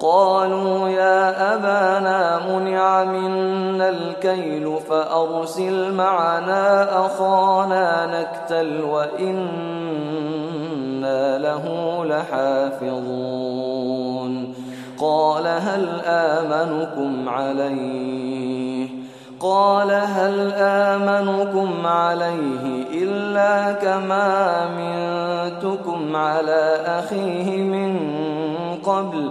قالوا يا أبانا منع منا الكيل فأرسل معنا أخانا نكتل وإنا له لحافظون. قال هل آمنكم عليه؟ قال هل آمنكم عليه إلا كما منتكم على أخيه من قبل؟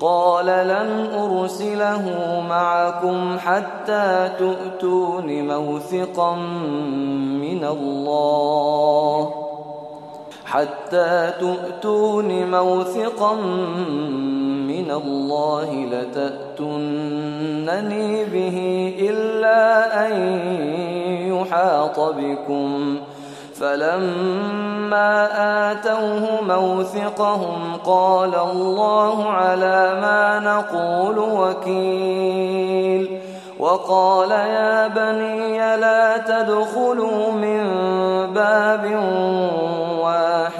قال لن أرسله معكم حتى تؤتون موثقا من الله. حتى تؤتون موثقا من الله لتأتونني به إلا أن يحاط بكم. فلما آتوه موثقهم قال الله على ما نقول وكيل وقال يا بني لا تدخلوا من باب واحد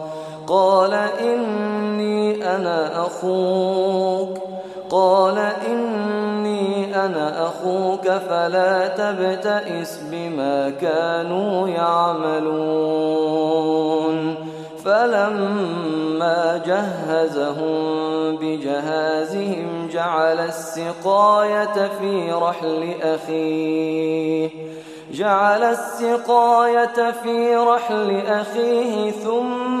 قال إني أنا أخوك. قال إني أنا أخوك فلا تبتئس بما كانوا يعملون. فلما جهزهم بجهازهم جعل السقاية في رحل أخيه. جعل السقاية في رحل أخيه ثم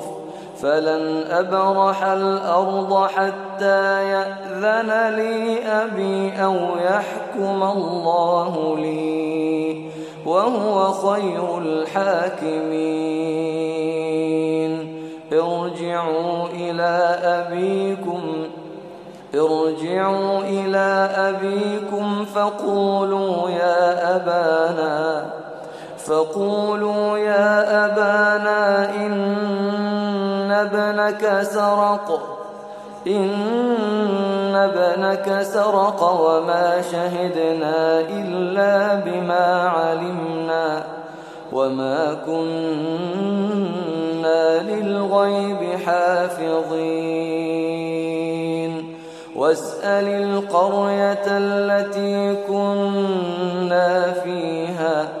فلن أبرح الأرض حتى يأذن لي أبي أو يحكم الله لي وهو خير الحاكمين ارجعوا إلى أبيكم ارجعوا إلى أبيكم فقولوا يا أبانا فقولوا يا أبانا إن ابنك سرق. إن ابنك سرق وما شهدنا إلا بما علمنا وما كنا للغيب حافظين. واسأل القرية التي كنا فيها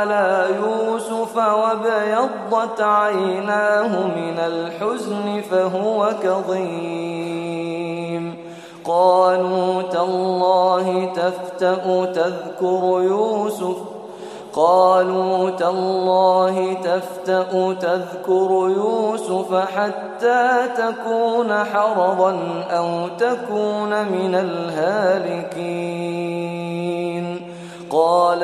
وابيضت عيناه من الحزن فهو كظيم. قالوا تالله تفتأ تذكر يوسف. قالوا تالله تفتأ تذكر يوسف حتى تكون حرضا أو تكون من الهالكين. قال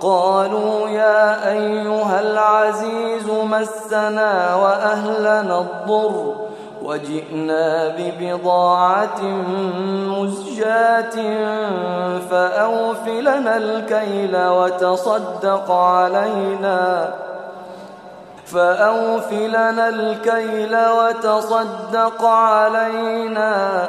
قالوا يا أيها العزيز مسنا وأهلنا الضر وجئنا ببضاعة مزجاة فأوف لنا الكيل وتصدق علينا فأوف لنا الكيل وتصدق علينا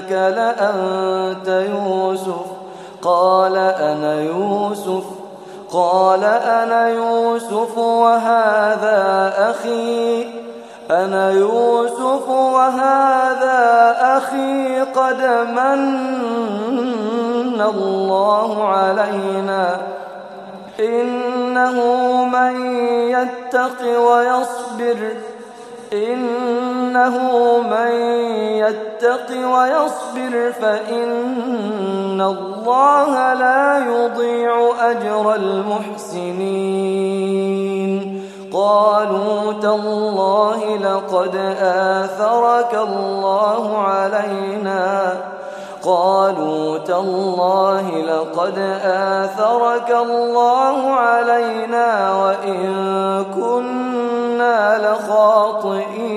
أئنك لأنت يوسف. قال أنا يوسف. قال أنا يوسف وهذا أخي. أنا يوسف وهذا أخي قد من الله علينا. إنه من يتق ويصبر. إنه من يتق ويصبر فإن الله لا يضيع أجر المحسنين. قالوا تالله لقد آثرك الله علينا. قالوا تالله لقد آثرك الله علينا وإن كنا لخاطئين.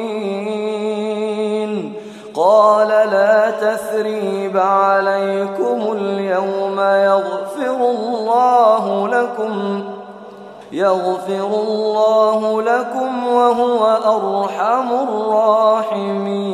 قال لا تثريب عليكم اليوم يغفر الله لكم يغفر الله لكم وهو أرحم الراحمين.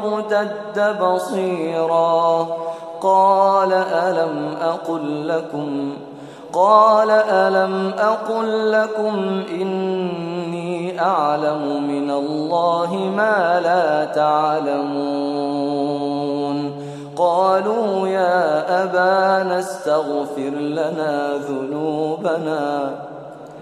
فارتد بصيرا قال ألم أقل لكم قال ألم أقل لكم إني أعلم من الله ما لا تعلمون قالوا يا أبانا استغفر لنا ذنوبنا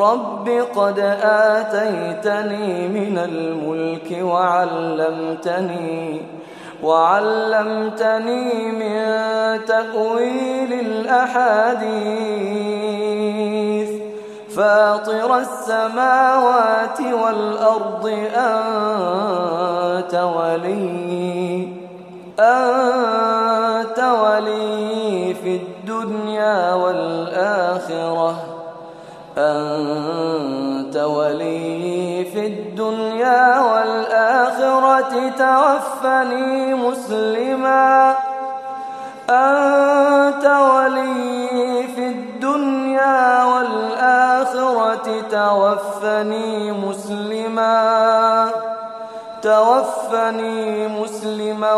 رب قد آتيتني من الملك وعلمتني وعلمتني من تأويل الأحاديث. فاطر السماوات والأرض أنت ولي أنت ولي في الدنيا والآخرة. أنت ولي في الدنيا والآخرة توفني مسلما. أنت ولي في الدنيا والآخرة توفني مسلما. توفني مسلما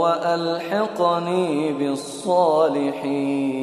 وألحقني بالصالحين.